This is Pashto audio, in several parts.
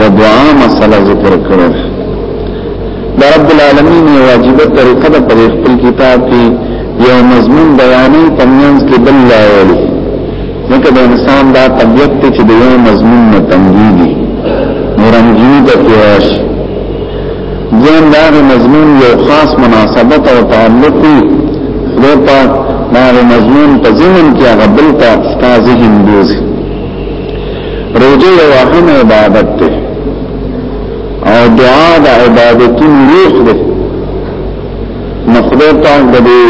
د دعا مسله ذکر کړو دا رب العالمین واجبه طریقه ده په خپل کتاب کې یو مضمون بیانې په منځ کې بل لاولي ځکه د انسان دا طبیعت ته چې د یو مضمون نه تنګيږي نورنګي ته پیاش ځین دا مضمون یو خاص مناسبت او تعلق دی خدای پاک دا مضمون په ذهن کې هغه بل ته ستاسو ذهن بوزي روزه یو اهم عبادت دی او دعا د عبادتي روح دی نو خدای پاک د دې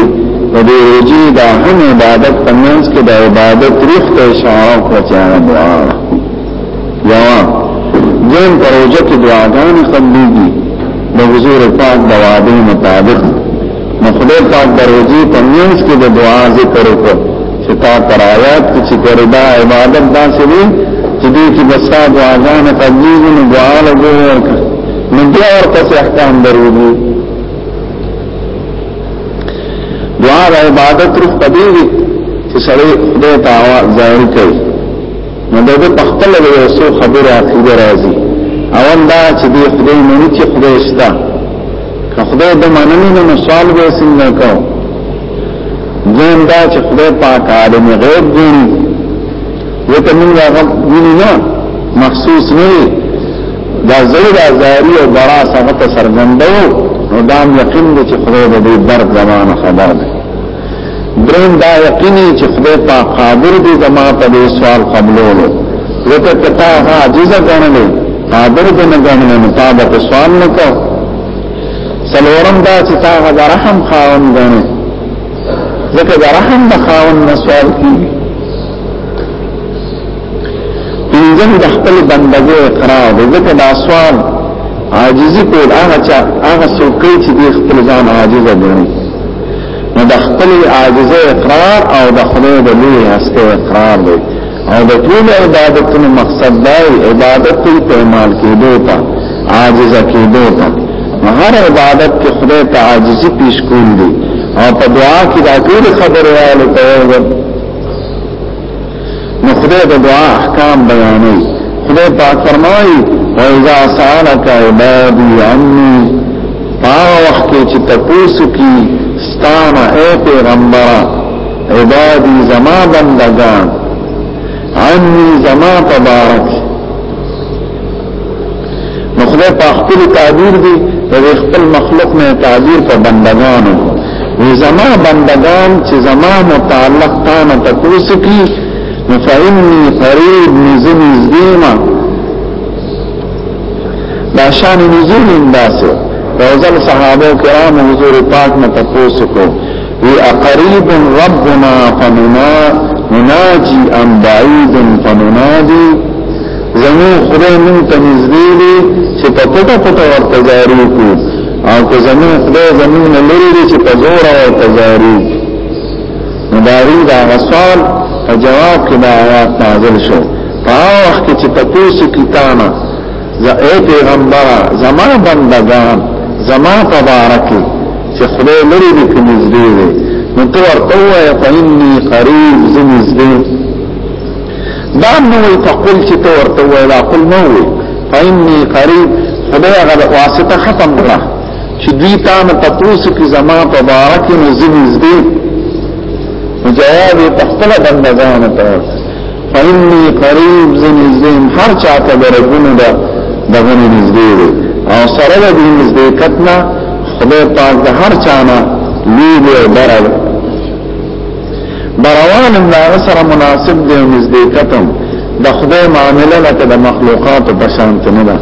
د دې روزي د اهم عبادت په منځ کې د عبادت روح ته اشاره کوي چې هغه دعا یا ځین پر روزه کې دعاګانې قبليږي د حضور پاک د وعده مطابق نو خدای پاک د روزي په منځ کې د دعا ذکر وکړ چې تا پر آیات کې چې ګره دا عبادت داسې دی چې دې کې بسا دعاګان تبلیغ نو دعا له ګور نو بیا ورته احکام درېږي دعا د عبادت روح پدې وي چې سړی خدای ته ظاهر کوي نو د دې په خپل یو څو خبره عقیده راځي اول دا چې دې خدای نه چې خدای شته که خدای د مننې نه سوال به څنګه کوو ځان دا چې خدای پاک عالم غیب دی وته موږ هغه ویني نه مخصوص نه دا زړه د ازاری او برا سمته سرګندو نو دا یقین دی چې خدای به دې بر زمانه خبر دی درین دا یقیني چې خدای پاک قادر دی زما په دې سوال قبولولو وته کتا عاجز غنلې قادر دې نه غنلې مطابق سوال نه کوي سلورم دا چې تاغه د رحم خاون غنه ځکه د رحم د خاون نه سوال کیږي پنځم د خپل بندګۍ اقرار دی ځکه دا سوال عاجزي کول هغه چې هغه څوک چې د خپل ځان عاجز غني نو د خپل عاجزۍ اقرار او د خدای د لوی هسته اقرار دی او د ټول عبادتونو مقصد دا عبادت ټول په مال کې دوتا عاجز کې دوتا هر عبادت کې خدای ته عاجزي پیش کول دي او په دعا کې دا ټول خبره رااله ته نو خدای د دعا احکام بیانوي خدای پاک فرمایي وَإِذَا سَأَلَكَ عِبَادِي عَنِّي پاو وخت کې چې تاسو کې ستانه اے پیغمبره عبادی زما بندگان عنی زما تبارک نو خدای په خپل تعبیر دی د خپل مخلوق نه تعبیر په بندگانو وی زما بندگان چې زما متعلق تانه تکوس کی نفعینی قریب نزمی زدیما دا شان نزول انداسو روزل صحابه کرام حضور پاک نه تکوس کو وی اقریب ربنا فننا نناجی ام بعید فننادی زمو خدای مون ته نږدې دی چې په پټه پټه ورته جاری کو او که زمو خدای زمون نه لري دی چې په زور ورته جاری مداری دا غسال په جواب کې دا آیات نازل شو په وخت کې چې په تاسو کې تانا زه پیغمبر زما بندگان زما تبارکه چې خدای لري دې کې نږدې دی نو تو ورته وایې فإني قریب زه نږدې دا نو وي فقل چې تو ورته وایې دا قل نو وي فإني قریب خدای هغه واسطه ختم کړه چې دوی تا نه تاسو کې زما په بارک نو زه نږدې جواب په خپل بندگانو ته فإني قريب زنزدهم هر چاته بربونه ده دغنی نزدې وي او سره د دې نزدې کتنا خدای پاک د هر چانه لوی دی او برل بروان دا سره مناسب دی او نزدې کتم د خدای معامله لکه د مخلوقات په شان نه ده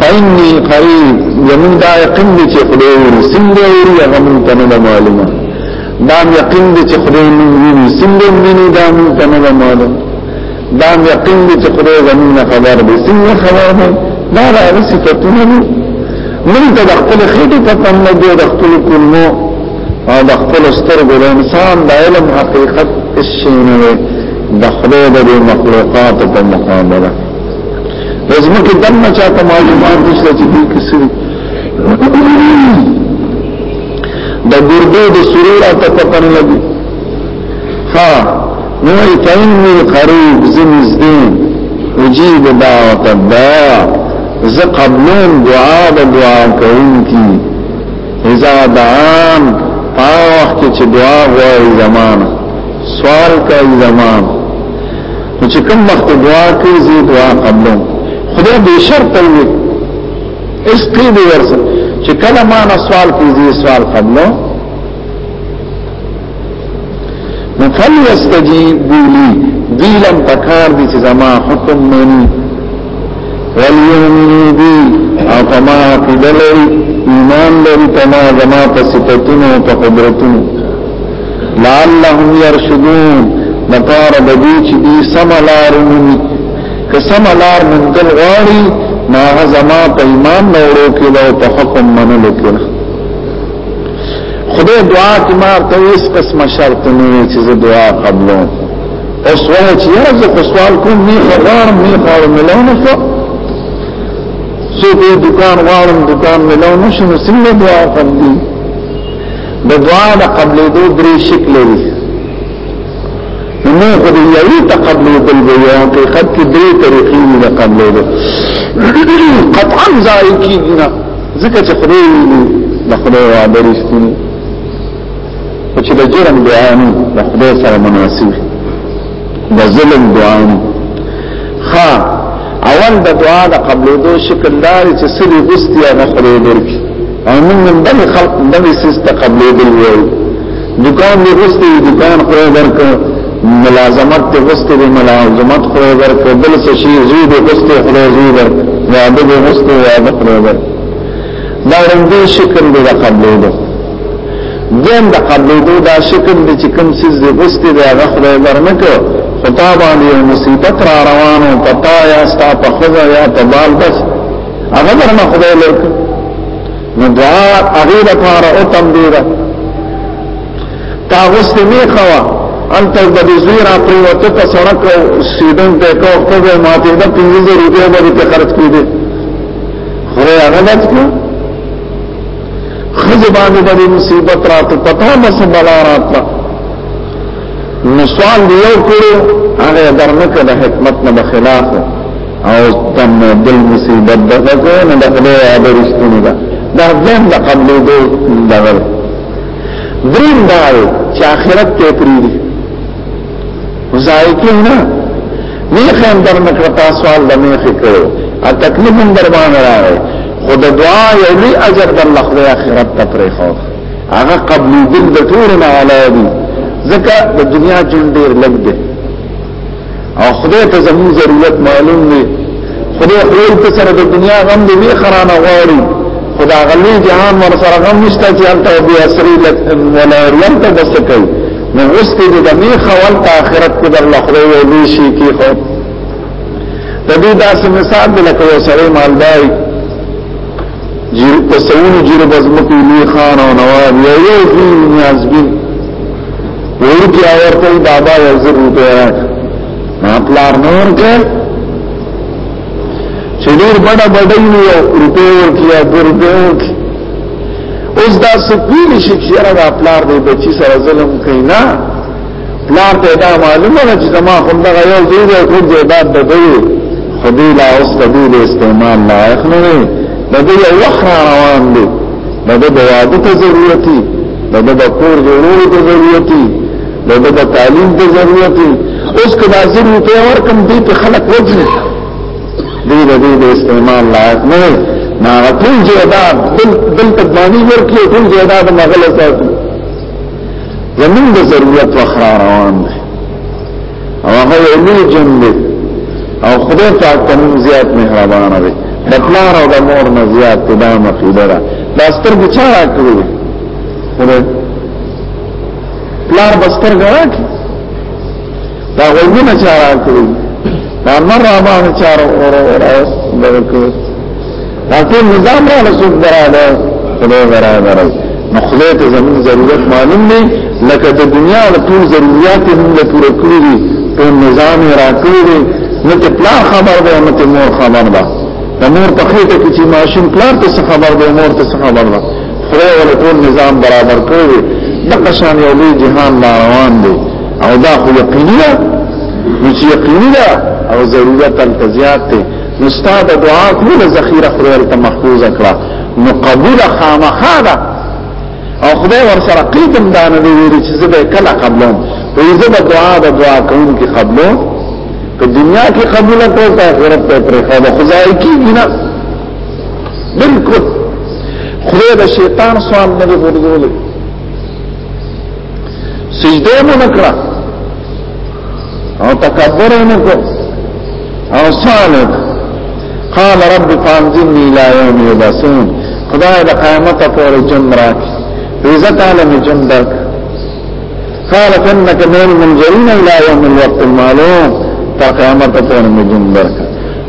فإني قريب زمون دا يقين دي چې خدای ورسنده وري هغه مونږ ته نه معلومه دا یقین دی چې خدای موږ ویني څنګه ویني دا موږ ته نه معلوم دا یقین دی چې خدای زموږ خبر دی څنګه خبر دی دا راځي صفاتونه دي موږ ته د خپل خېټې په تمه دی د خپل کلمو او د خپل سترګو د انسان د علم حقیقت شي نه وي د خدای د مخلوقات په مقابله لازمه کې دمه چاته معلومات نشته چې دې کسري د ګردو د سوري را ته پته نه لګي ها نو کینی قریب زمزدین اجیب دعوت الدعا ز قبلون دعا د دعا کوونکی اذا دعان پا وخت چې دعا غواړي زمان سوال کوي زمان چې کوم وخت دعا کوي زه دعا قبلون خدای به شرط وي اس قیل ورسل چې کله ما نه سوال کوي زی سوال قبلو نفل یستجیب لی دیلم پکار دی چې زما حکم منی ولیومنی بی او پما عقیده لري ایمان لري پما زما په صفتونو په قدرتونو لعلهم يرشدون لپاره د دې چې دې سم لارو قسم لار مندل غواړي ما زما په ایمان نورو کې دا په حکم منلو کې خدای دعا کې ما ته هیڅ قسم شرط نه چې زه دعا قبلو او سوال چې یاره زه سوال کوم نه خبر نه خبر ملونه شو سو په دکان غواړم دکان ملونه شو نو څنګه دعا قبلي د دعا د قبلې دوه درې شکل لري نو خو د یوې تقبلې بل به یو حقیقت کې درې طریقې دي د قبلې ده قطعا ځای کېږي نه ځکه چې خدای د خدای وعده رښتینی او چې د جرم دعا نه د خدای سره مناسب د ظلم دعا نه ها اول د دعا د قبلېدو شکل دار چې سړي غوستیا نه خدای درکې او موږ هم د خلق د سیسته قبلېدل وایو دکان دی غستی دکان خوی درک ملازمت دی غستی دی ملازمت خوی درک دل سشی زوی دی غستی خوی زوی درک وعده دی غستی وعده خوی درک دا رنگی شکل دی دا قبلی دو دیم دا قبلی دو دا شکل دی چی کم سیز دی غستی دی اغا خوی درنکو خطا باندې یو مصیبت را روانو پتا یا ستا په خزه یا په بال بس هغه درنه خدای لرک نو دعا هغه لپاره او تم دی دا تا غوسته می خوا انت د دې زیرا پریوته ته سړک سیدن ته کو خو به ماته د 5000 روپیا باندې خرج کړي خره هغه بچ کو خزه باندې د مصیبت رات پتا مس بلا رات نو سوال دی یو کړو هغه درنه کړه حکمت نه خلاف او تم دل مصیبت دغه کوي نه د خدای یاد رښتونه ده دا ځم د قبلې دو دغه دریم دا چې آخرت ته پریدي مزایکه نه نه خیم در نکړه تاسو ول د میخ کړو ا تکلیف هم در باندې راغی خود دعا یو لوی اجر د الله خدای آخرت ته پرې خو هغه قبلې دل د ټول نه علاوه ځکه د دنیا جون ډیر لګ دی او خدای ته زموږ ضرورت معلوم دی خدای خپل ته سره د دنیا غم دی وی خرانه غواړي خدا غلی جهان ور سره غم نشته چې انت او بیا سری لک ولا ورلم ته بس کوي نو اوس دې د می خول ته آخرت کې در لخرې وې شي کې خو د دې داسې مثال لکه یو سره مالداري جیر پسونو جیر بزمکی لی خان او نواب یا یو دوی نیازبین ویو کی آور کئی بابا یو زر روپی راک ناپلار نور کئی چلیر بڑا بڑی یو روپی ورکی یا دو روپی ورکی اوس دا سکویلی شکیره دا پلار دی بچی سره ظلم کئی نا پلار ته دا معلومه ده چې زما خو دغه یو ځای دی ټول جیداد د دوی خو دوی لا اوس د دوی د استعمال لایق نه دی د دوی یو وخت را روان دی د دوی د واده ته ضرورت دی د دوی د کور جوړولو ته ضرورت دی د دوی د تعلیم ته ضرورت دی اوس که دا ضرورت یې ورکم دی ته خلک وځي دوی د دوی د استعمال لایق نه دی ناغتون جیداد دل تدمانی ورکی تون جیداد مغلساتو زمون د ضرورت وخت را روان دی او هغه یو لوی جن دی او خدای پاک ته مون زیات مهربان دی د پلار او د مور نه زیات دا مقیده ده دا سترګې چا راکړي خدای پلار بستر غواکي دا غوونه چا راکړي دا مر را باندې چار اور اور اور تاکو نظام را رسول براده خدای براده رای نو خدای ته زمون ضرورت معلوم دی لکه د دنیا او ټول ضرورت موږ پوره کړی دي ټول نظام را کړی دی نو ته پلا خبر دی نو ته مور خبر ده د مور په خېټه کې چې ماشوم پلار ته څه خبر دی مور ته څه خبر ده خدای ول ټول نظام برابر کړی دی د قشان یو لوی جهان لا روان دی او دا خو یقیني ده نو چې یقیني ده او ضرورت تل زیات دی نو ستا د دعا ټول ذخیره خدای ورته محفوظ کړه نو قبول خامخا ده او خدای ورسره قیدم دانه دی ویل چې زه به کله قبلوم په یزه د دعا د دعا کوم کې قبلو په دنیا کې قبول کړو په آخرت ته پرې خو به خدای کیږي نه بالکل خدای د شیطان سوال نه ورغول سجده مو نکړه او تکبر نه کو او صالح قال رب فانزلني الى يوم يبعثون خدای د قیامت پورې جن راک عزت عالم جن درک قال انك من المنذرين الى يوم الوقت المعلوم تر قیامت پورې جن درک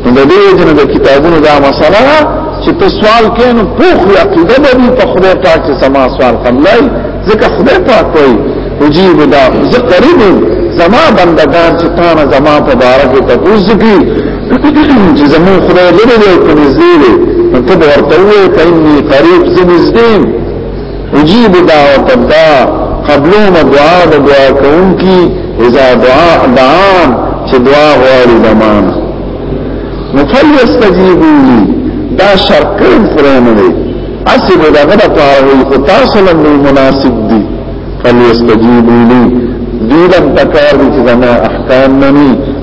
نو د دې وجنه د کتابونو دا مسله ده چې ته سوال کین پوخ عقیده به په خدای پاک چې سما سوال قبلای ځکه خدای پاک کوي وجيب دا زه قریب زما بندگان چې تا نه زما په بار کې تاسو کی چې زمو خدای لري دی په نږدې دی نو ته ورته وې په اني قریب زمزدیم اجیب دعوت الدا قبلو ما دعا دا دعا کون کی ازا دعا دعان چه دعا غواری زمان نفل استجیبو لی دا شرکن فرین دی اسی بو دا غدا پاروی خطاسلا بی مناسب دی فل استجیبو لی دیلم تکار دی چه زمان احکام منی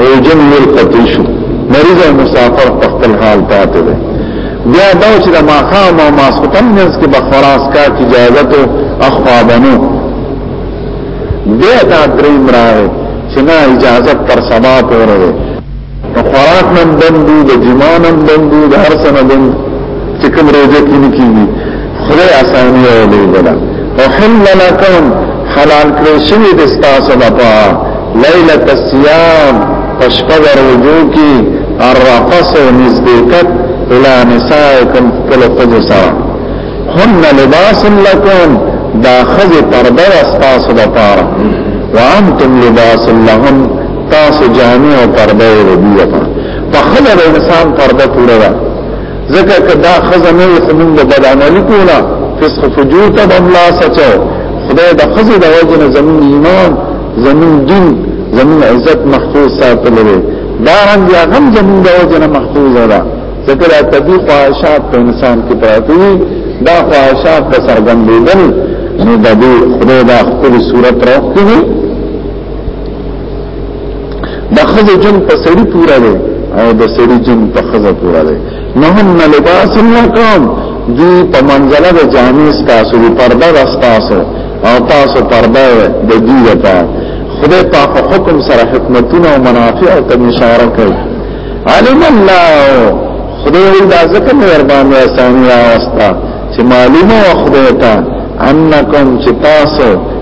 او جن نور قتل شو مریض او مسافر په خپل حال پاتې دی بیا دا چې د ماخام او ماسختن منځ کې به خلاص کار کی اجازه ته اخوا بنو بیا دا دریم راغی چې نه اجازه تر سبا پورې ده نو خوراک نن بندو د جمانم بندو د هر څه نه بندو چې کوم روزه کې نه کیږي خدای اسانی او لیګلا او حل لکم حلال کړی شوی د تاسو لپاره ليله الصيام پشپد رجو کی الرفس و نزدیکت الى نسائکم کل خود سرا هن لباس لکم دا خز پرده استاسو دا پارا وانتم لباس لهم تاسو جامع و پرده و ربیتا فخلد انسان پرده پورا ځکه کدا خزه نه خو موږ به بدعملي کوله فسق فجور ته هم لا سچو خدای د خزه د وجنه زمون ایمان زمون دین زمون عزت محفوظ ساتل لري دا رنګ یا غم زمون د وجنه محفوظ ده ځکه دا طبي خواهشات په انسان کې پراته وي دا خواهشات د سرګندېدل نو د دې خدای د خپل صورت راوخته د خزه جن په سړی پورا دی او د سړی جن په خزه پورا دی نه هم لباس لکم دی په منځله د جامع ستاسو دی پرده د ستاسو او تاسو پرده د دی لپاره خدای پاک حکم سره حکمتونه او منافع او تم اشاره کوي علم الله خدای دا ځکه مهربان او سامي واسطه چې معلومه خدای ته انکم چې تاسو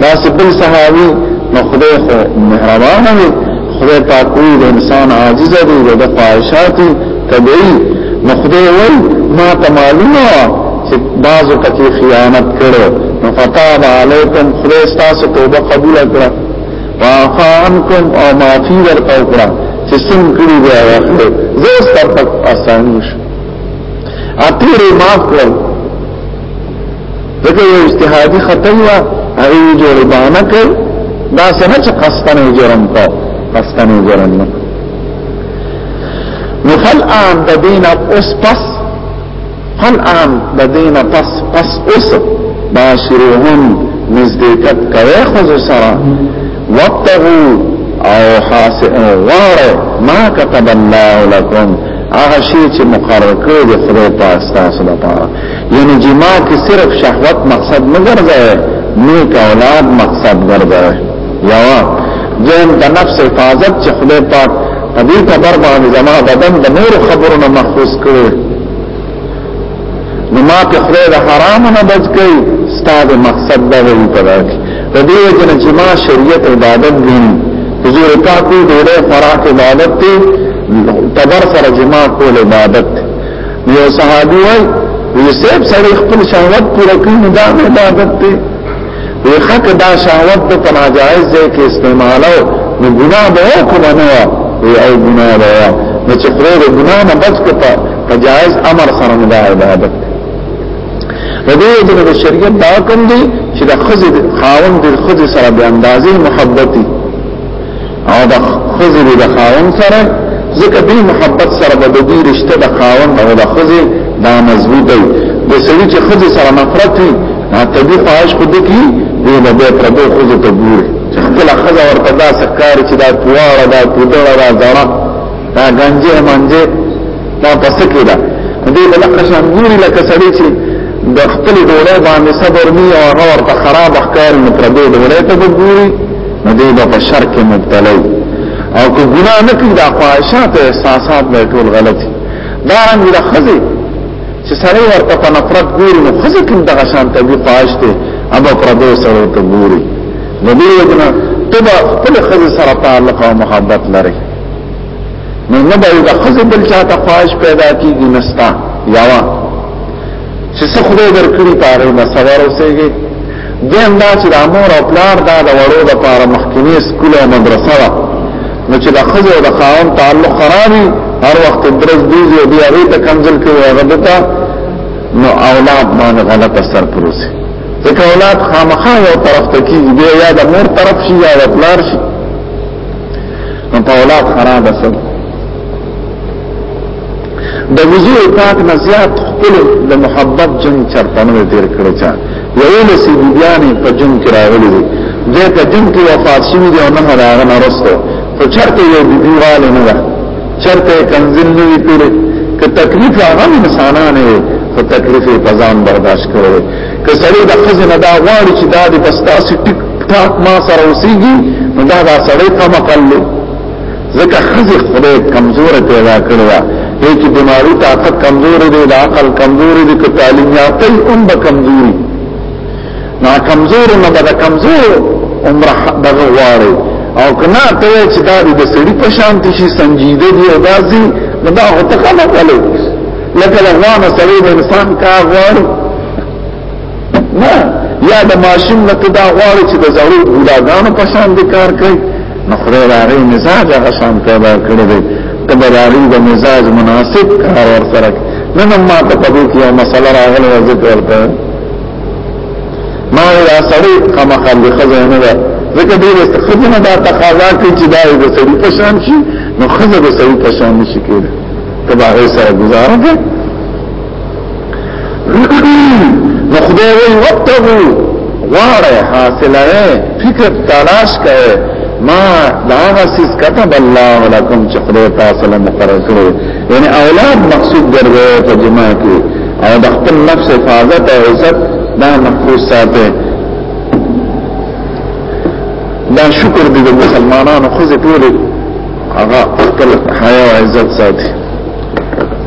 داسې بل صحابي نو خدای خو مهربان دی خدای پاک وی د انسان عاجز دی د خواهشات طبيعي نو خدای وی ما ته معلومه چې بعضو پکې خیانت کړو نو فتاب علیکم خدای ستاسو توبه قبول کړه وعفا عنکم او معافی ورته وکړه چې څنګه کړی دی واخلې زه ستاسو په اسانه شو اته ما کړو دغه یو اجتهادي خطا و هغه جوړ باندې کړ دا څنګه چې قصدنه جرم کو قصدنه جرم نه نو فل ان د دین اوس پس فل ان د دین پس پس اوس باشروهم نزدېکت کوي خو سره وقتغو او حاسئ غاره ما كتب الله لكم هغه شی چې مقرر کړی دی خدای پاک تاسو لپاره یعنی جما کې صرف شهوت مقصد نه ګرځي نیک اولاد مقصد ګرځي یا ځین د نفس حفاظت چې خدای پاک په دې خبر باندې زما بدن د نور خبرو نه محفوظ کړي نو ما په خدای د حرام نه بچ کړي ستاسو مقصد دا وی پدای د دې وجنه چې ما شریعت عبادت ګڼي حضور پاک دې ډېر خوراک عبادت ته تبر سره جما کول عبادت یو صحابي وای وی سیب سره خپل شهوت پوره کړی نو دا عبادت دی وی حق دا شهوت د تناجایز ځای کې استعمالو نو ګناه به وکړو نه وی او ګناه به نو چې پرې د ګناه نه بچ کړه په جایز امر سره نه دا عبادت دی د دې د شریعت دا کوم دی چې د خزې خاوند د خزې سره به اندازې محبتي او د خزر د خاون سره ځکه دې محبت سره به د دې رشته د خاون او د خزر دا مضبوطه وي د سړي چې خزر سره نفرت وي طبي خواهش خو دې کی دې به به پردو خزر ته ګوري چې خپل خزر ورته دا سکار چې دا تواړه دا پودړه دا زړه دا گنجه منجه دا پسکې ده دې بل قشان ګوري لکه سړي چې د خپل ډوړې باندې صبر نه او هغه ورته خراب ښکار نه پردو ډوړې ته ګوري نو دی به په شر کې مبتلا او که ګناه نه کوي دا خواهشات احساسات به ټول غلط دا رنګ د خزي چې سړی ورته په نفرت ګوري نو خزي کوم دغه شان ته وي خواهش ته اما پردو سره ته ګوري نو دی وجنه ته به خپل خزي سره تعلق او محبت لري نو نه به د خزي بل چاته خواهش پیدا کیږي نستا یاوه چې څه خدای درکړي په هغه مسوار اوسېږي دیم دا چې د امور او پلار دا د وړو د پاره مخکنی سکول او مدرسه ده نو چې د خځو او د خاون تعلق خرابي هر وخت درس دی او دی هغه ته کنزل کوي هغه دته نو اولاد باندې غلط اثر پروسي ځکه اولاد خامخا یو طرف ته کیږي بیا یا د مور طرف شي یا د پلار شي نو په اولاد خراب اثر د وضو پاک نه زیات خپل د محبت جنگ چرپنه تیر کړی چا یو لسی بیانې په جنگ کې راغلی دی د په جنگ کې وفات شوی دی او نه راغی نه رسته خو چرته یو بیبي والي نه ده چرته کنزل نه وی پیل که تکلیف هغه انسانانه وي خو تکلیف یې په ځان برداشت کړی که سړی د خزنه دا غواړي چې دا د بستاسي ټیک ټاک ما سره اوسېږي نو دا دا سړی کم قللی ځکه خزه خدای کمزور پیدا کړو هي چې دماغي طاقت کمزور دی د عقل کمزور دی که تعلیم یافته هم به کمزوري نا کمزور نه به کمزور عمر دغه غواړي او کنا ته چې دا د سړي په شان شي سنجیده دی او دازي نو دا هوته خلک ولې لکه لغوانه سړي د انسان کار غواړي نه یا د ماشوم نه ته دا غواړي چې د زړو بوډاګانو په شان د کار کوي نو خدای راغی مزاج هغه شان پیدا کړی دی ته به راغی د مزاج مناسب کار ورسره نه نه ما ته په دې کې یو مسله راغله ذکر ورته ما یا سړی کما خل خزانه ده ځکه دې واست خزانه دا تقاضا کوي چې دا د سړي په شان شي نو خزه د سړي په شان نشي کېږي تبعه سره گزاره کوي نو خدای وی وتبو غاره حاصله فکر تلاش کړي ما دا غسیس كتب الله لكم چې خدای تاسو له مقرر کړو یعنی اولاد مقصود ګرځي په جماع کې او د خپل نفس حفاظت او عزت دا محفوظ ساته دا شکر دې د مسلمانانو خو ټول هغه خپل حیا او عزت ساتي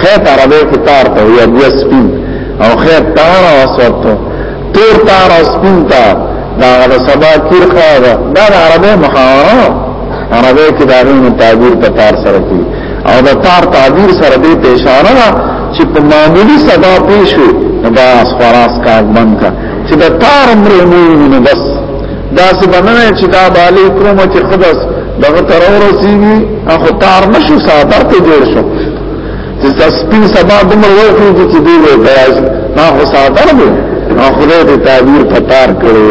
خیط عربی کی تار تا یا بیا سپین او خیط تار او اسود تا تور تار او سپین تا دا غدا سبا تیر خواه دا دا عربی محاورا عربی کی دارین تعبیر تا تار سرکی او دا تار تعبیر سره دی پیشانه دا چې په معمولی سبا پیشو دا اسفراس کاغ بند کا چې دا تار امرو مومنو بس دا څه بننه چې دا بالی کوم چې خداس دغه تر ورسیږي هغه تار نشو ساده ته جوړ شو چې سپین سبا دمر وایي چې دی وایي دا هغه ساده نه هغه دې تعبیر پتار کړي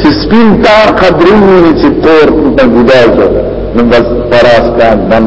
چې سپین تار قدرې نه چې تور په ګډایږي نو بس پراس کا دم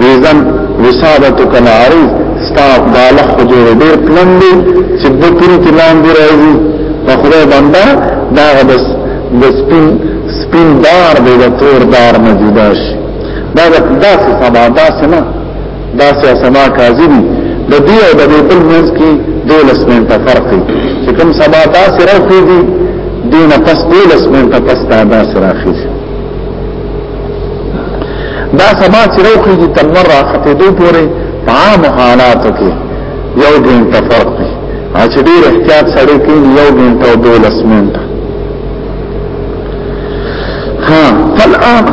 ویزن وسادتک العریض ستا بالغ حجور ډیر پلن دی چې د پوری تلان دی راځي په خدای بنده دا بس د سپین سپین دار دی د تور دار نه جدا شي دا داسې سما داسې نه داسې سما کاذی دی د دې او د دې بل منځ کې دولس منټه فرق دی چې کوم سما داسې راخې دي دینه پس دولس منټه پس دا داسې راخې دا سما چې روخي دي تر مره خته دوی پورې په عام حالاتو کې یو ګنټه فرق دی چې ډیر احتیاط سره کې یو ګنټه او دوه لس منټه ها فالآن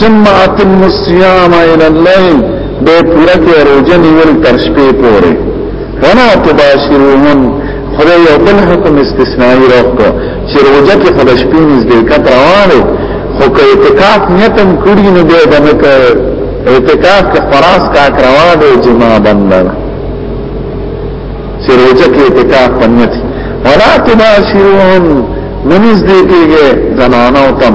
ثم اتم الصيام الى الليل به پورا کې روزه نیول تر شپې پورې ولا تباشرون خدای یو بل حکم استثنایی راکړ چې روزه کې خو د شپې نږدې کټ روانه خو که اعتکاف نیتم کړی نو بیا د نه که اعتکاف کې فراس کا کروا دی جما بنده چې روزه کې اعتکاف پنځه ولا تباشرون منز دې کېږي زنانو تم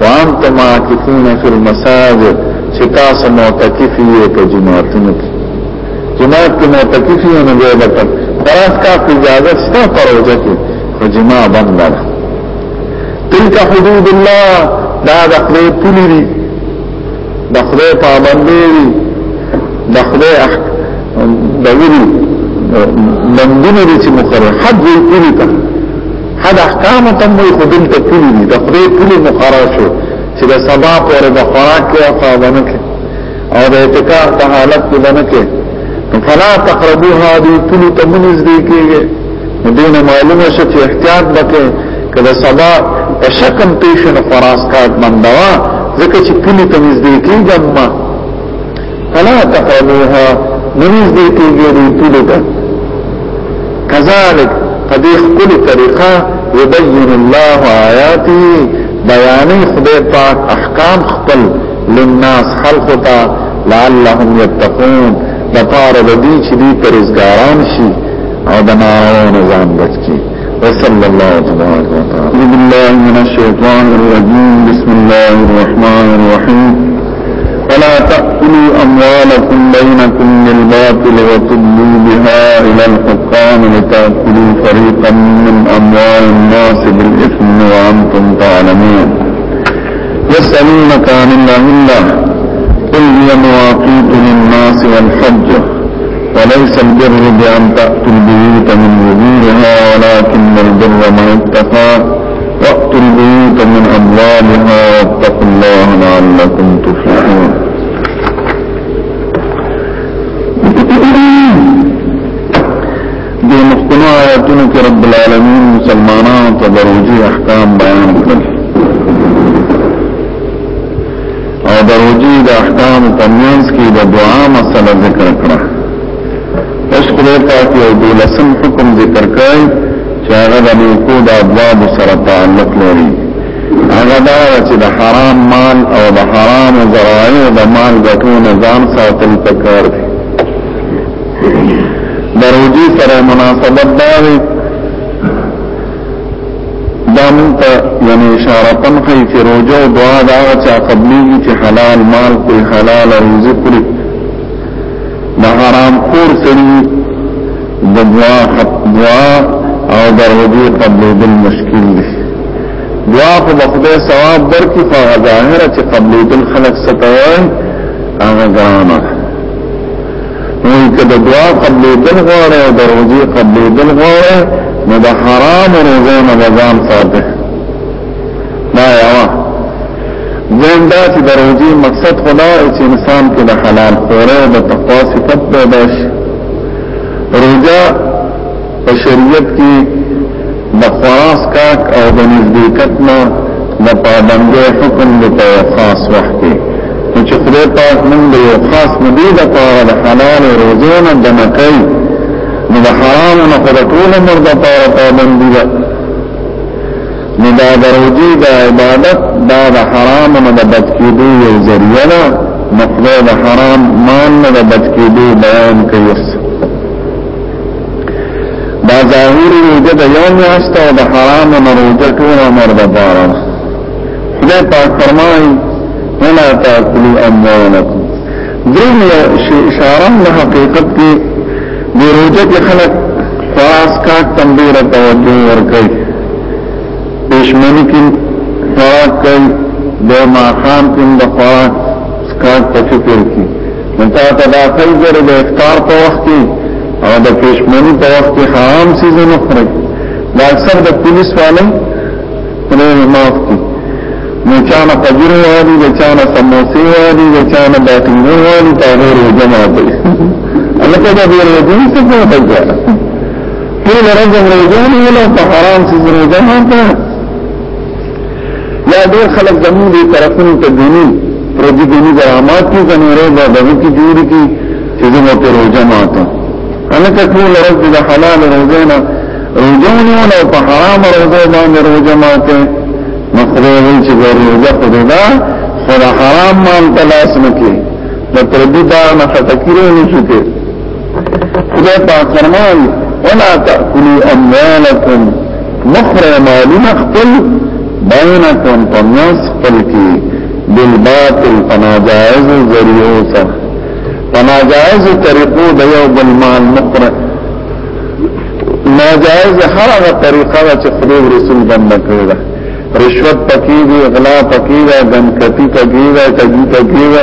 وانتم عاکفون فی المساجد چې تاسو معتکفی په جماعتونو کې جماعت کې معتکفي نه دی لکه خلاص کا اجازه ستا پروژه کې جماع بند ده تلک حدود الله دا د خپل پولی دي د خپل پابندې دي د خپل د ویلي بندونه دي چې مقرر حد وي پولی ته حد احکام تم وي خودل ته پولی دي د خپل پولی مقرر شو چې د سبا پر د خوراک او قابونه کې او د اعتکاف په حالت کې باندې کې فلا تقربوها دي ټول ته منځ دی کېږي دینه معلومه شو چې احتیاط وکړي کله سبا په شکم پیشن فراس کارت مندوا ځکه چې کلی ته نږدې کېږي ما فلا تقربوها نږدې کېږي دي ټول ته کذالک په دې خپل طریقه يبين الله آياته بیانې خدای پاک احکام خپل للناس خلقتا لعلهم یتقون دپار بدی چی دی پرزگاران شی او دناراو نظام بچ کی وصلى الله تبارك وتعالى أعوذ بالله من الشيطان الرجيم بسم الله الرحمن الرحيم ولا تأكلوا أموالكم بينكم بالباطل وتدلوا بها إلى الحكام لتأكلوا فريقا من أموال الناس بالإثم وأنتم تعلمون يسألونك عن إلا قل هي مواقيت للناس والحج وليس البر بأن تأتوا البيوت من ظهورها ولكن البر من اتقى وأتوا البيوت من أبوابها واتقوا الله لعلكم تفلحون د مخکنو آیاتونو کې رب العالمین مسلمانانو ته د روزي احکام بیان کړل او د روزي د احکام په منځ کې د دعا مسله ذکر کړه اوس خدای پاک یو دولسم حکم ذکر کړي چې هغه د نیکو د ابواب سره تعلق لري هغه دا چې د حرام مال او د حرام ذرایع د مال ګټو نه ځان ساتل پکار دي دروجی سره مناسبت داری دا مونتا یعنی اشاره تنخی چه روجه و دعا دا آغا چه قبلیگی چه حلال مال کوئی حلال روزی کوئی دا حرام خور سری دا دعا خط دعا او دا روجی قبلی دل مشکل دی دعا خو بخده ثواب در کی فاغا ظاهره چه قبلی دل خلق ستوان آغا گرانه وی که د دعا قبلی دل غواړی او در روزی قبلی دل غواړی نو د حرام روزی نه بزان ساته دا یوا زین دا چې د روزی مقصد خدا چې انسان کې د حلال خوره او د تقوا صفت پیدا شي روزه په شریعت کې د خواص کاک او د نزدېکت نه د پابندې حکم د په خاص وخت کې چې خدای پاک موږ د یو خاص مدې د پاره د حلال او روزو نه د مکې نو د حرام نه پر ټول عمر د پاره پابندي ده نو دا د روزي د عبادت دا د حرام نه د بچ کېدو یو ذریعہ ده نو خدای د حرام مان نه د بچ کېدو بیان کوي دا ظاهری روجه دا یو میاست او دا حرام نروجه طول عمر دا بارا خدای پاک فرمائی ولا تاکلو اموالکم دین یو اشارم دا حقیقت کی دی روجه کی خلق خواست کاک تنبیر توجه ورکی پیشمنی کی خوراک کئی دو ماخام کم دا خوراک سکاک پا فکر کی نتا ته دا خی ګره د افطار په وخت کې او د پښمنی په وخت کې حرام سيزونه خوري دا اکثر د پولیس والے پرې معاف کی نو چانه فجر والی د چانه سموسه والی د چانه باتینګ والی تا غیر جمع دی الله ته دا ډیر دی څه په وجه ټول راځم راځم ولا په حرام سيزونه جمع ده یا ډېر خلک زموږ دې طرفونو ته ګني پردي ګني درامات کې زموږ به دغه کې جوړ کی چې زموږ په روزه ماته انا ټول ورځ د حلال روزه نه روزه ونیول او په حرام روزه باندې روزه ماته مخره وی چې روزه خدای دا خو حرام مال تلاش نه کې د پردي دا نه خټکیره نشو کې خدای پاک فرمایي ولا تاكلوا اموالكم مخرا مالنا خپل بینکم پمیاس خپل کی بالباطل پناجائز ذریعو سا پناجائز طریقو دیو بالمال مخرا ناجائز هر هغه طریقه ده چې خدای رسول بند کړی ده رشوت پکې دی غلا پکې ده دنکتی پکې ده تګی پکې ده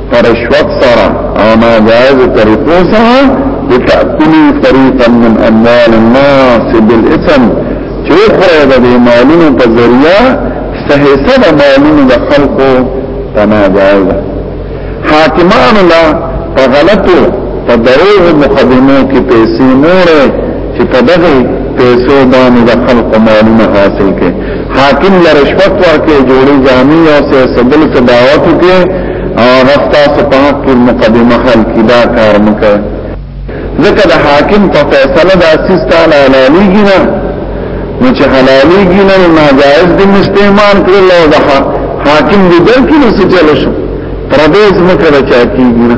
پرشوت سره او ناجائز طریقو سره لتأکلو فریقا من اموال الناس بالاسم چو خوره دا دی معلوم پا ذریعہ سحیصه دا معلوم دا خلقو پا ناجائز حاکمان لا پا غلطو پا دروغ مقدمو کی پیسی نوره چی پا دغی پیسو بانی دا خلقو معلوم حاصل که حاکم لرشفت ورکه جوړی جامی او سه صدل ته دعوت کې او غفتا سپاق کې مقدمه حل کی دا کار مکه ځکه د حاکم په فیصله د اساس تعالی علیږي نه نو چې حلاليږي نه ناجائز دي استعمال کړل او د حاکم دې دل کې نه څه چل شو پردیس مکه راچا کیږي نه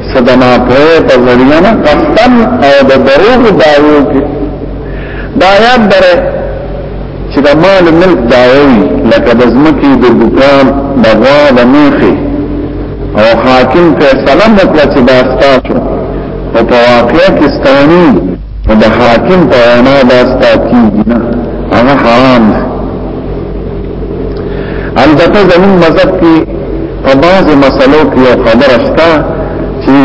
صدنا په په ذریعہ نه قصدن او د دروغ داوو کې دا یاد درې چې د مال ملک داوي لکه د زمکی د دکان د غوا د میخي او حاکم فیصله وکړه چې دا ستاسو او په واقعیا کې ستانی نو د حاکم په وینا دا ستا کیږي نه هغه حرام دی البته زمون مذهب کې په بعضې مسلو کې یو خبره شته چې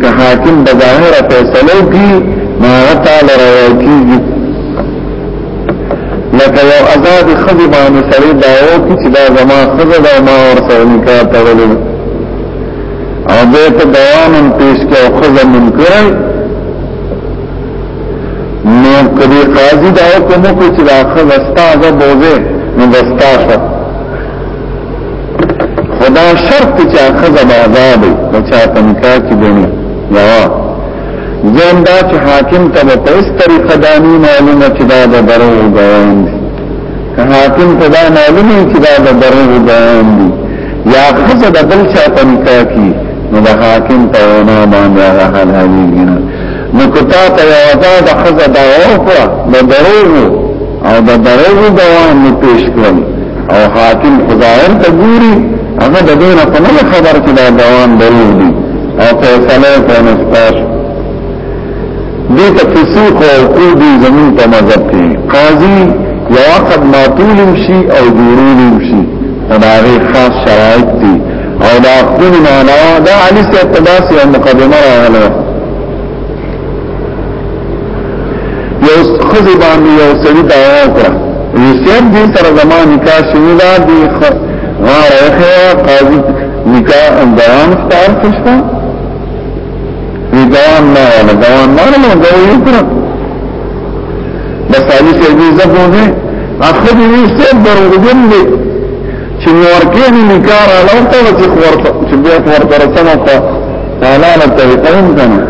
که حاکم د ظاهره فیصله وکړي نو هغه تعالی روایت کیږي لکه یو آزاد خزی باندې سړی داو کی چې دا زما خزه دا ما ورسره نکاح تړلې او دې ته دوام پیش کې او خزه منکر نو کدی قاضی دا حکم کو چې دا خزه استاد بوزه نو دستا شو خدا شرط چې خزه آزاد او چا تنکا کې دني یا زم دا چې حاکم ته په اس طریقه دانی معلومه چې دا د درو بیان دي حاکم ته دا معلومه چې دا د درو بیان دي یا خزه د بل چا تنکا کې نو د حاکم په وینا باندې هغه حل حلیږي نه نو کتا ته یو آزاد خزه دا وکړه د دروغو او د دروغو دوام پیش کړل او حاکم خدایر ته ګوري هغه د دې نه په نوې خبر کې دا دوام دروغ دي او فیصله په نسبت دې ته فسوق او قودي زمين په مذهب کې قاضي یو وخت ماتولم شي او جوړولم شي دا غي خاص شرایط دي او دا قول معنا دا علی سے اقتباس یا مقدمه راغله یو خزی باندې یو سړی دا وکړه یسیم دې سره زمان نکاح شوی دا دی غاره قاضی نکاح اندوان ستار کشتا وی دوان ما وانا دوان ما وانا دوان یو کرا بس علی سے عزیزت ہو گئے اخذ یسیم برغدن دی چې ورکه نه نکار علاوه ته چې ورته چې بیا ورته رسنه ته اعلی نه ته کوم کنه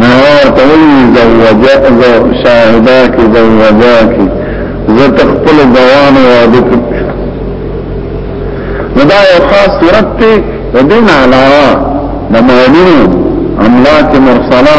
نو ورته وی زوجات زو شاهدات زوجات زه تخپل دوان او د دا یو خاص صورت ته د دین علاوه د مؤمنو املاک مرسله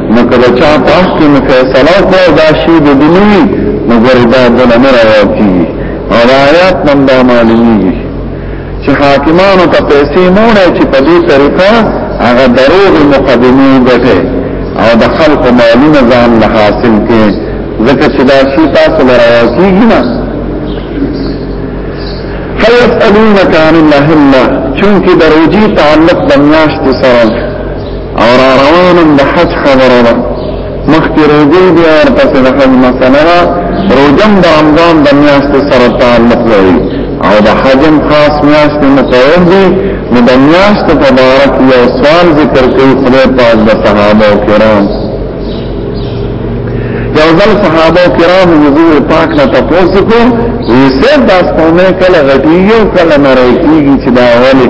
نو کله چا تاسو کې فیصله وکړه دا شی د دنیوي نو ګورې دا د نه راوتی او آیات نن دا معلومیږي چې حاکمانو ته پیسې مونږه چې په دې طریقه هغه دروغ مقدمه وګټي او د خلکو مالونه ځان له حاصل کې ځکه چې دا شی تاسو لراوتیږي نه فیسألونک عن الله الله چونکه دروجی تعلق د میاشت سره او را روانم د حج خبره ده مخکې روزي دي او ورپسې د حج مسله ده روزم د رمضان د میاشتې سره تعلق لري او د حجم خاص میاشتې مقرر دي نو د میاشتو په باره کې یو سوال ذکر کوي خدای پاک د صحابه کرام یو ځل صحابه کرام حضور پاک نه تاسو کو ویسه داستانه کله غټیږي او کله نری کیږي چې دا ولې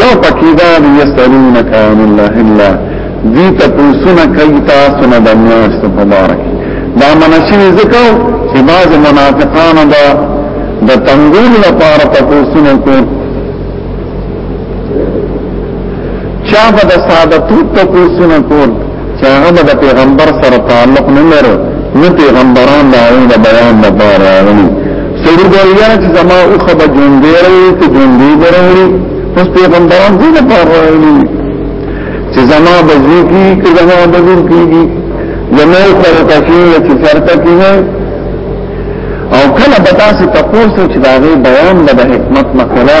یو پکې دا دی یسالونک عن الله الا دې ته پوښتنه کوي تاسو نه د میاشت په اړه دا منشي ذکر چې بعض منافقان دا د تنګول لپاره تاسو نه کو چا به د ساده تو تاسو نه کو چې هغه به د پیغمبر سره تعلق نه لري نه پیغمبران د هغه د بیان لپاره راغلي سړي ګویا چې زما او خبر ژوندې راوي ته ژوندې راوي اوس پیغمبران دې لپاره راغلي چې زما بزوی کی که زما بزرگ کیږي زما سره تکي چې سره تکي او کله به تاسو تاسو چې دا غي بیان د حکمت مخاله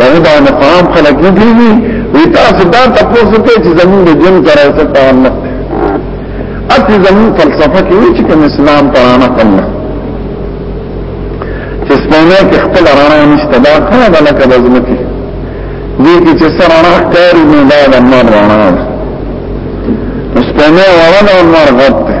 دغه دا نه فهم خلک نه دی وی تاسو دا تاسو ته چې زمون د جن سره څه تعلق دی اته زمون فلسفه کې چې کوم اسلام پرانه کړل چې سپمه کې خپل رانه نشته دا خو دا لکه د ځمکې دې کې چې سره رانه کاری نه دا د نور رانه سپمه ورنه نور غوته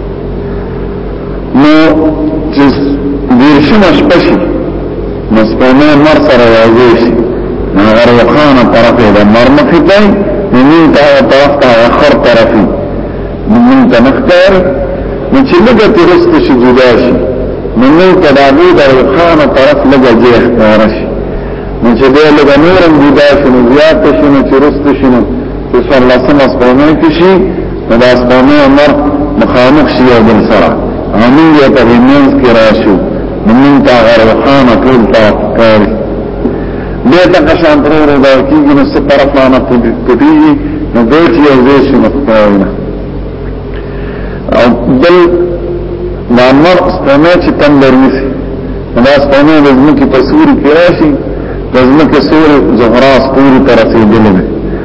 نو چې دیرشمه شپه شي نو سپومه مر سره واضح شي نو هغه روخانه طرف یې د مر مخې ته نو مونږ ته هغه طرف ته هغه خر طرف یې نو مونږ ته نختار نو چې لږه ترسته شي جدا شي نو مونږ ته د هغې د روخانه طرف لږه جې ښکاره شي نو چې بیا لږه نور هم جدا شي نو زیاته شي نو چې رسته شي نو چې څوارلسمه سپومه کې شي د اسلامي عمر مخامخ شي او بل سره امین یې په منځ کې راشو موږ ته غیر وخانه ټول تاکل دې ته قشان پرورو دا کیږي نو څه طرف نه پټي نو دوی چې یو ځای شي مخکاوینه او بل دا نور ستنه چې تم لرنسي دا ستنه د ځمکې په سوري کې راشي د ځمکې سوري زهراس پوری تر رسیدلې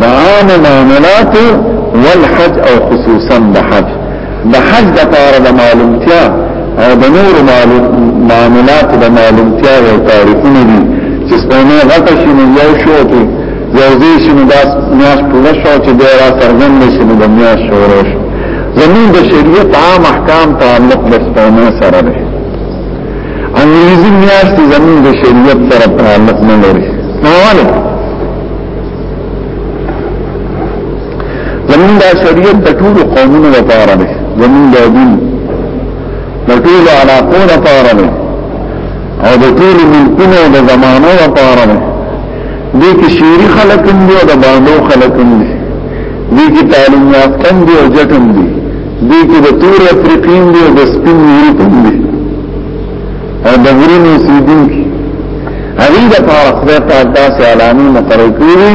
د عام معاملات والحج او خصوصا د حج د حج د پاره د معلومتیا او د نور معاملات د معلومتیا او تعریفونه دي چې ستنه غټه شي نو یو شو کې یو ځای شي نو داس میاش پوره شو چې د را څرګند شي نو د میاش شروع شي زمون د شریعت عام احکام تعلق د ستنه سره دی انګریزي میاش زمون د شریعت سره تعلق نه لري نه زمون دا شریعت د ټول قومونو لپاره دی زمون دا دین د ټول علاقو لپاره دی او د ټول ملکونو د زمانو لپاره دی دې کې شيری خلک هم دي او د باندو خلک هم دي دې کې تعلیم یافته دي او جټم دي دې کې د تور افریقین دي او د سپین یورپ هم دي او د غرونو سیدونکي هغه د پاره خدای پاک داسې علامې مقرر کړې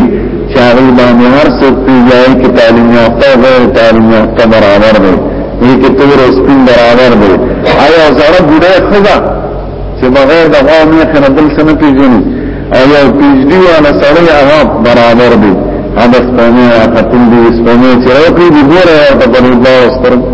چې هغه باندې هر څه پیژایي کې تعلیم یافته او غیر تعلیم یافته برابر دی یې کې تور او سپین برابر دی آیا زړه ګډه خدا چې بغیر د غوا مې خنه بل څه نه پیژني او یو پیژدي والا سړی هغه برابر دی هغه سپمه خپل دې سپمه چې راکړي دی ګوره ورته په دې ځای سترګې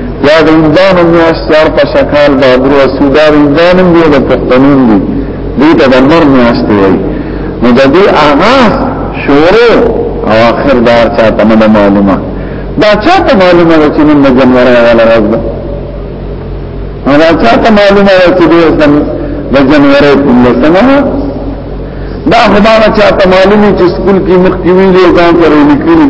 یا د انسان میاشت چار په شکال د درو سودا د انسان دی د پښتنون دی دې ته د نور میاشت وایي نو د دې آغاز شروع او اخر دار چاته نه معلومه دا چاته معلومه ده چې نن د جنوري ولا راځي دا چاته معلومه ده چې د جنوري په لسمه دا خدانه چاته معلومه چې سکول کې مخکې ویلې ځان سره لیکلي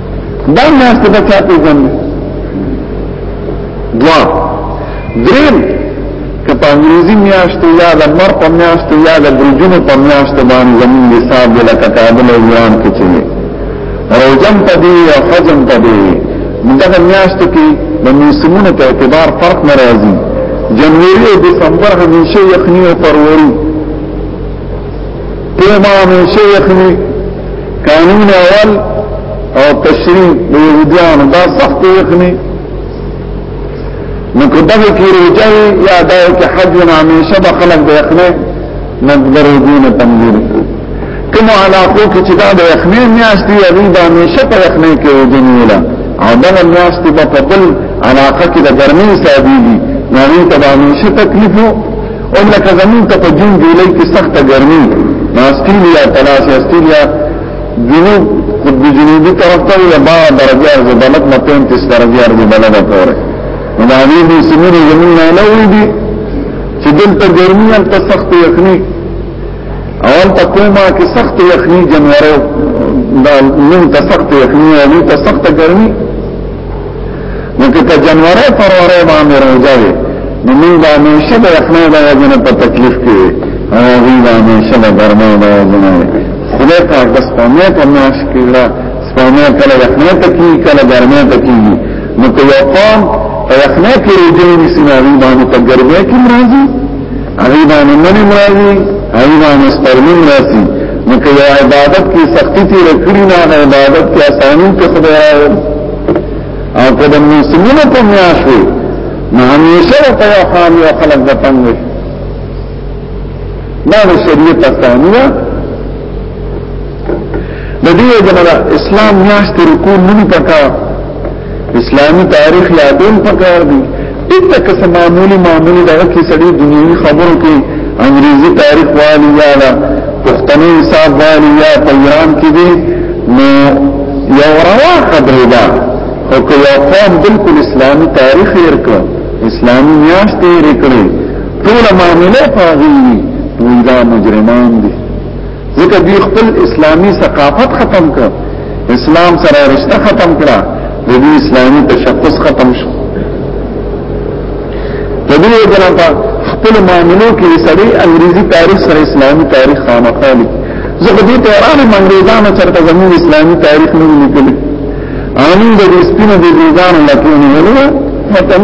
دا ناس ته بچا پیژنې دوا دریم که په انګریزي میاشتو یا د مر په میاشتو یا د برجونو په میاشتو باندې زمون حساب دی لکه کابل او ایران کې چې روجم په دی او حجم په دی دغه میاشتو کې د موسمونو په اعتبار فرق نه راځي جنوري او دسمبر همیشه یخني او پروري کومه همیشه یخنی قانون اول او تشریع د یهودیانو دا سخت یخنی نو کدغه کی روجه یا دا کې حج نه همیشه به خلک د یخنی نه دروځونه تمویل کوم علاقو کې چې دا د یخنی میاشت دی هغه د همیشه په یخنی کې وجنیلا او دا میاشت په بل علاقه کې د ګرمۍ سبب دي نو هغه ته همیشه تکلیف هم لکه زمون ته په جون جولای کې سخته ګرمي استرالیا تلاش استرالیا جنوب خود جنوبی طرف ته یا با درجه ارز بلد نه 35 درجه ارز بلد پورې نو دا دې دې سمونه زمون نه نه وې دي چې دلته ګرمي هم ته سخت یخني اول ته کومه کې سخت یخني جنورو دا نن ته سخت یخني او نن ته سخت ګرمي نو که جنوري فروری باندې روزه وي نو موږ به همیشه د یخنۍ د وجنه په تکلیف کې او هغوی به همیشه د ګرمۍ د وجنه خدای پاک د سپومې په میاشت کې له سپومې کله یخنۍ ته کېږي کله ګرمۍ ته کېږي نو که یو قوم په یخنۍ کې روزه ونیسي نو هغوی باندې په ګرمۍ کې هم راځي هغوی باندې منې هم راځي هغوی باندې سپرمي هم راځي نو که یو عبادت کې سختي تېره کړي نو هغه عبادت کې اساني ته خدای راوړي او که د موسمونو په میاش وي نو همیشه ورته یو خام یو خلق د تنګ وي دا د شریعت ثاني ده د دې جنرا اسلام میاش تر کو نه پکا اسلامی تاریخ یادون پکار دي دلته که څه معمولی معمولی دغه کې سړي دنیوي خبرو کې انګریزي تاریخ والی یا دا پښتني حساب والی یا په ایران کې دي نو یو روا خبره ده او که یو قوم بالکل اسلامي تاریخ یې ورکړ اسلامي میاشت یې ورکړي ټول معاملې پاغي وی دا مجرمان دي ځکه دوی خپل اسلامی ثقافت ختم کړ اسلام سره رشتہ ختم کړه د دې اسلامي تشخص ختم شو د دې وجنه په خپل معاملو کې سړی انګریزي تاریخ سره اسلامي تاریخ خامخا لیکي زه په دې ته اړه منګریزانو سره د زموږ اسلامي تاریخ نه لیکل امين د سپینو د ځان لکه نه ولې مطلب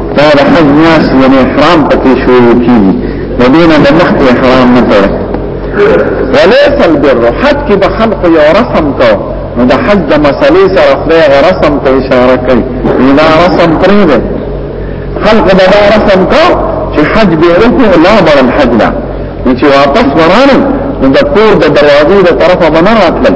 دا د حج ناس یعنی احرام پکې شروع کیږي د دې نه د مخکې احرام نه تړي وليس البر حج کې به خلق یو رسم کو نو د حج د مسلې سره خدای غ رسم ته اشاره کوي دا رسم پرې ده خلق به دا رسم کو چې حج به وکړي لا بر الحج نه چې واپس ورانه نو د کور د دروازې د طرفه بنه راتلل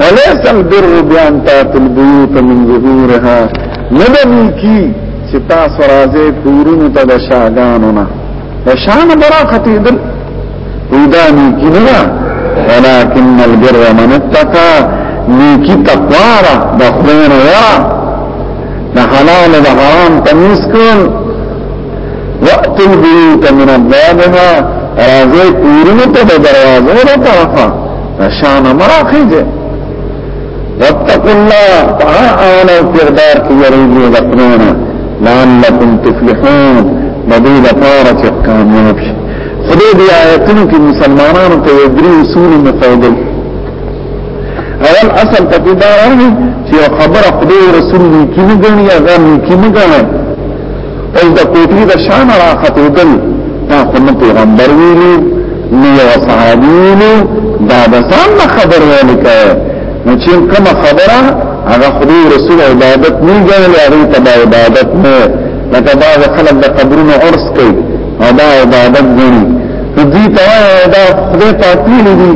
وليس البر بان تات البيوت من ظهورها ندني کی چې تاسو راځي کورونو ته د شاګانو نه د شان براختی دل پیدانی کی نه ولكن البر من اتقى نیکی تقوا را د خدای را د حلال د حرام تمیز کول وقت البيوت من البابها راځي کورونو ته د دروازو طرفه شان مراخی دے واتقوا الله تعالى کردار کی یریدی لکنونا لعلکم تفلحون ندی لپارا چه کامیاب شي خدای دی آیتونو کی مسلمانانو ته یو درې اصول مفیدل اول اصل پکې دا راغی چې خبره خدای رسول نیکی نه ګڼي هغه نیکی نه ګڼي او د کوټی د شان راختو دل دا خو نه پیغمبر ویلو نه یو صحابي ویلو دا د ځان خبر ویل کوي نو چې کوم خبره هغه خدای رسول عبادت نه ګڼل هغه تبع عبادت نه لکه دا خلک د قبرونو عرس کوي او دا عبادت ګڼي دې ته دا خدای تعطیل دي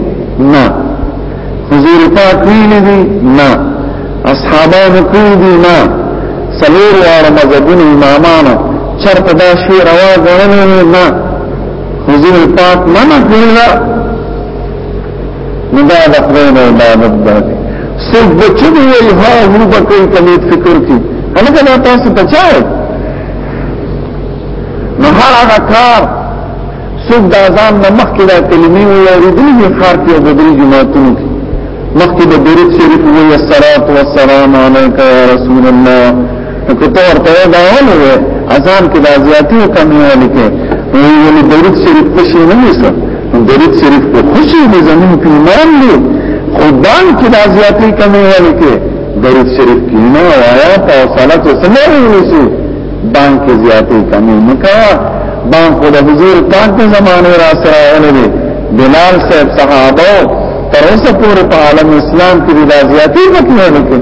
نه حضور پاک ویلي دي نه اصحابانو کوي دي ما سلور واره مذهبونه امامانو چرته دا شی روا غننه ما حضور پاک منع کړی دا ندا د خدای نه عبادت ده سب بچو دی وی ها هو بکی کمیت فکر کی هلکه دا تاسو بچاو نو هر هغه کار څوک د اذان نه مخکې دا کلمې ویریدلې دي ښار کې او بدري جماعتونو کې مخکې د درود شریف وایي الصلات والسلام علیک یا رسول الله که ته ورته دا ونه وې اذان کې د زیاتې کمی ولیکې ویلې درود شریف په شی نه وسه درود شریف په خوشي د زمين په ایمان دی خدان کې د زیاتې کمی ولیکې درود شریف کې نه آیات او صلات سره ویلې بانک کې زیاتې کمی مکا بانک د حضور پاک د زمانه را سره ولې بلال صاحب صحابه تر اوسه پورې په عالم اسلام کې د زیاتې مکه نه کې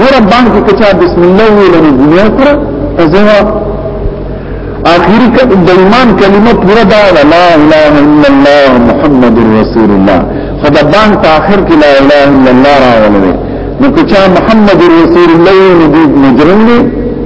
ور بانک کې کچا بسم الله ویل نه دنیا پر ازوا اخیری د ایمان کلمه پورا دا لا اله الا الله محمد رسول الله خدا بانک په اخر کې لا اله الا الله راولې نو کچا محمد رسول الله نبی مجرم دی